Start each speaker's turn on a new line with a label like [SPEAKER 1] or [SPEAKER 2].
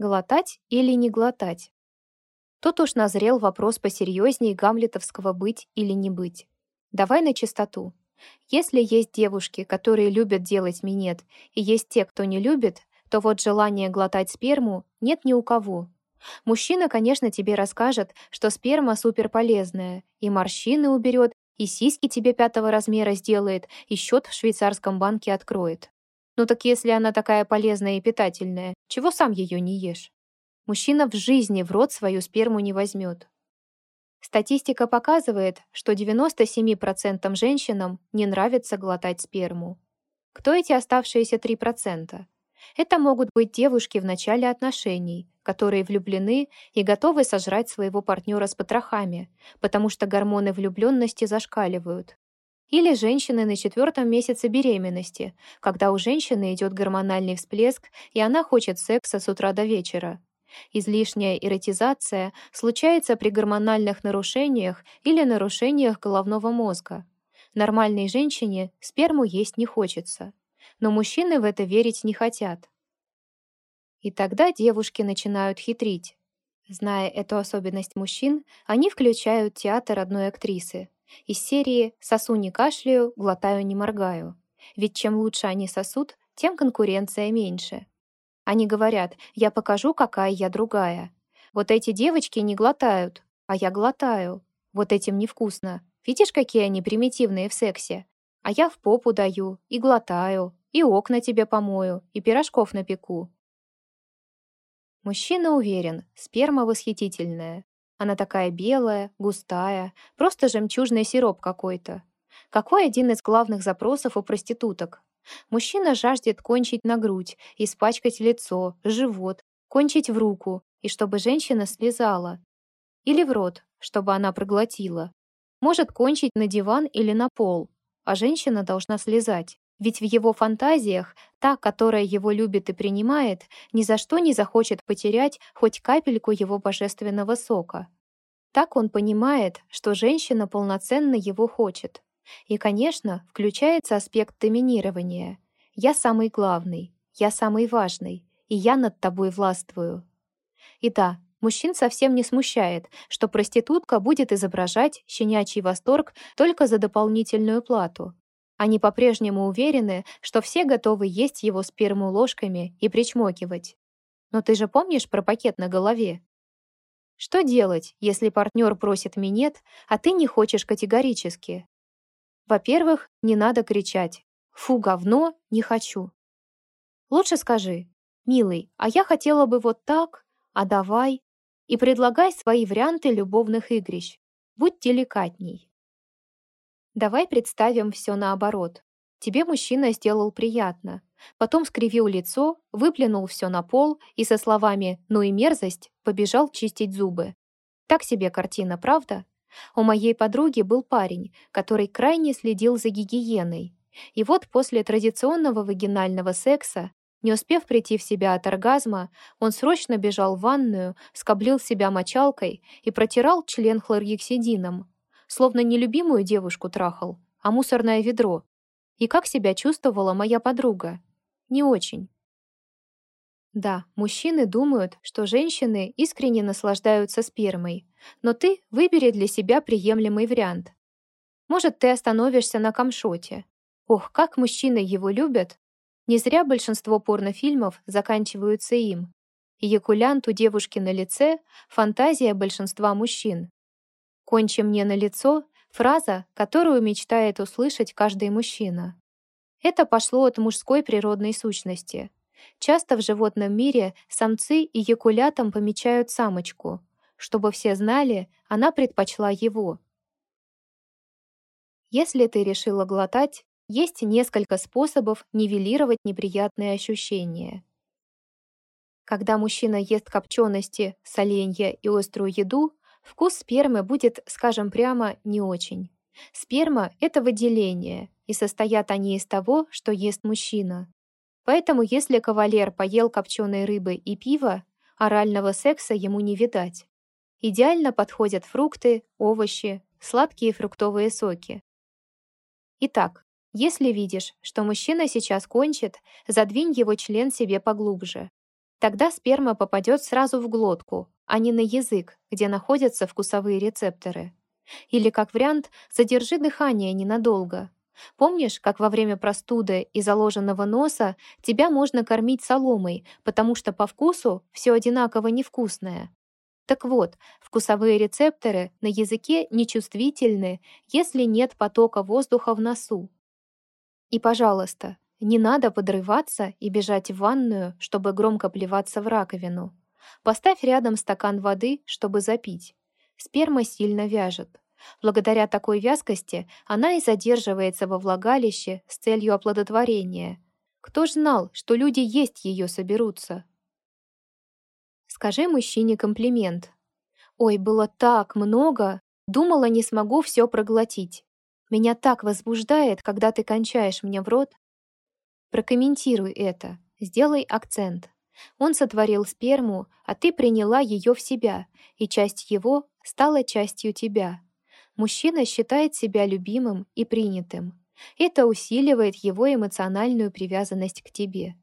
[SPEAKER 1] Глотать или не глотать? Тут уж назрел вопрос посерьезнее гамлетовского «быть или не быть». Давай на чистоту. Если есть девушки, которые любят делать минет, и есть те, кто не любит, то вот желание глотать сперму нет ни у кого. Мужчина, конечно, тебе расскажет, что сперма суперполезная, и морщины уберет, и сиськи тебе пятого размера сделает, и счет в швейцарском банке откроет. Ну так если она такая полезная и питательная, чего сам ее не ешь? Мужчина в жизни в рот свою сперму не возьмет. Статистика показывает, что 97% женщинам не нравится глотать сперму. Кто эти оставшиеся 3%? Это могут быть девушки в начале отношений, которые влюблены и готовы сожрать своего партнера с потрохами, потому что гормоны влюбленности зашкаливают. Или женщины на четвертом месяце беременности, когда у женщины идет гормональный всплеск, и она хочет секса с утра до вечера. Излишняя эротизация случается при гормональных нарушениях или нарушениях головного мозга. Нормальной женщине сперму есть не хочется но мужчины в это верить не хотят. И тогда девушки начинают хитрить. Зная эту особенность мужчин, они включают театр одной актрисы. Из серии «Сосу не кашляю, глотаю не моргаю». Ведь чем лучше они сосут, тем конкуренция меньше. Они говорят «я покажу, какая я другая». Вот эти девочки не глотают, а я глотаю. Вот этим невкусно. Видишь, какие они примитивные в сексе? А я в попу даю и глотаю, и окна тебе помою, и пирожков напеку. Мужчина уверен, сперма восхитительная. Она такая белая, густая, просто жемчужный сироп какой-то. Какой один из главных запросов у проституток? Мужчина жаждет кончить на грудь, испачкать лицо, живот, кончить в руку, и чтобы женщина слезала. Или в рот, чтобы она проглотила. Может кончить на диван или на пол, а женщина должна слезать. Ведь в его фантазиях та, которая его любит и принимает, ни за что не захочет потерять хоть капельку его божественного сока. Так он понимает, что женщина полноценно его хочет. И, конечно, включается аспект доминирования. «Я самый главный, я самый важный, и я над тобой властвую». И да, мужчин совсем не смущает, что проститутка будет изображать щенячий восторг только за дополнительную плату, они по-прежнему уверены, что все готовы есть его сперму ложками и причмокивать. Но ты же помнишь про пакет на голове? Что делать, если партнер просит минет, а ты не хочешь категорически? Во-первых, не надо кричать «Фу, говно, не хочу». Лучше скажи «Милый, а я хотела бы вот так, а давай» и предлагай свои варианты любовных игрищ. Будь деликатней. Давай представим все наоборот. Тебе мужчина сделал приятно, потом скривил лицо, выплюнул все на пол и со словами «ну и мерзость» побежал чистить зубы. Так себе картина, правда? У моей подруги был парень, который крайне следил за гигиеной. И вот после традиционного вагинального секса, не успев прийти в себя от оргазма, он срочно бежал в ванную, скоблил себя мочалкой и протирал член хлоргексидином, словно не любимую девушку трахал, а мусорное ведро. И как себя чувствовала моя подруга? Не очень. Да, мужчины думают, что женщины искренне наслаждаются спермой, но ты выбери для себя приемлемый вариант. Может, ты остановишься на камшоте. Ох, как мужчины его любят! Не зря большинство порнофильмов заканчиваются им. Эякулянт у девушки на лице — фантазия большинства мужчин. «Кончи мне на лицо» — фраза, которую мечтает услышать каждый мужчина. Это пошло от мужской природной сущности. Часто в животном мире самцы и якулятам помечают самочку. Чтобы все знали, она предпочла его. Если ты решила глотать, есть несколько способов нивелировать неприятные ощущения. Когда мужчина ест копчености, соленья и острую еду, Вкус спермы будет, скажем прямо, не очень. Сперма — это выделение, и состоят они из того, что ест мужчина. Поэтому если кавалер поел копченой рыбы и пива, орального секса ему не видать. Идеально подходят фрукты, овощи, сладкие фруктовые соки. Итак, если видишь, что мужчина сейчас кончит, задвинь его член себе поглубже. Тогда сперма попадет сразу в глотку, а не на язык, где находятся вкусовые рецепторы. Или, как вариант, задержи дыхание ненадолго. Помнишь, как во время простуды и заложенного носа тебя можно кормить соломой, потому что по вкусу все одинаково невкусное? Так вот, вкусовые рецепторы на языке нечувствительны, если нет потока воздуха в носу. И, пожалуйста, не надо подрываться и бежать в ванную, чтобы громко плеваться в раковину. Поставь рядом стакан воды, чтобы запить. Сперма сильно вяжет. Благодаря такой вязкости она и задерживается во влагалище с целью оплодотворения. Кто ж знал, что люди есть ее соберутся? Скажи мужчине комплимент. «Ой, было так много! Думала, не смогу все проглотить. Меня так возбуждает, когда ты кончаешь мне в рот». Прокомментируй это, сделай акцент. Он сотворил сперму, а ты приняла ее в себя, и часть его стала частью тебя. Мужчина считает себя любимым и принятым. Это усиливает его эмоциональную привязанность к тебе.